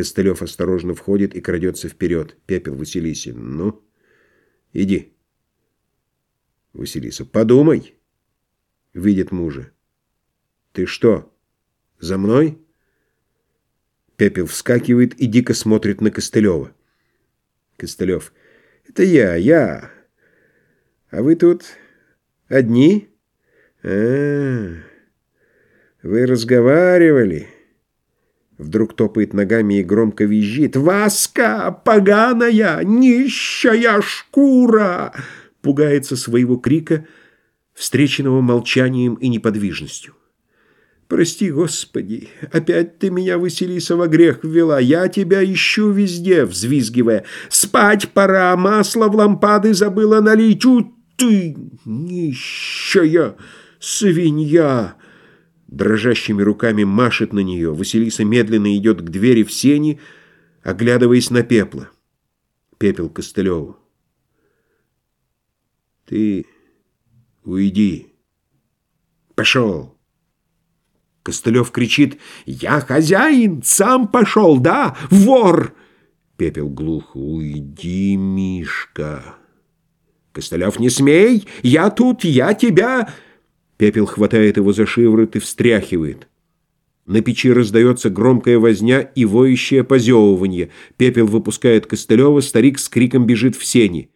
Костылев осторожно входит и крадется вперед. Пепел Василисе. Ну, иди. Василиса. Подумай. Видит мужа. Ты что, за мной? Пепел вскакивает и дико смотрит на Костылева. Костылев. Это я, я. А вы тут одни? А, -а, -а. вы разговаривали. Вдруг топает ногами и громко визжит. «Васка, поганая, нищая шкура!» Пугается своего крика, встреченного молчанием и неподвижностью. «Прости, Господи, опять ты меня, Василиса, во грех ввела. Я тебя ищу везде», взвизгивая. «Спать пора, масло в лампады забыла налить. У ты, нищая свинья!» Дрожащими руками машет на нее. Василиса медленно идет к двери в сени, оглядываясь на пепла. Пепел Костылеву. «Ты уйди. Пошел!» Костылев кричит «Я хозяин! Сам пошел, да? Вор!» Пепел глухо «Уйди, Мишка!» Костылев «Не смей! Я тут, я тебя!» Пепел хватает его за шиворот и встряхивает. На печи раздается громкая возня и воющее позевывание. Пепел выпускает Костылева, старик с криком бежит в сени.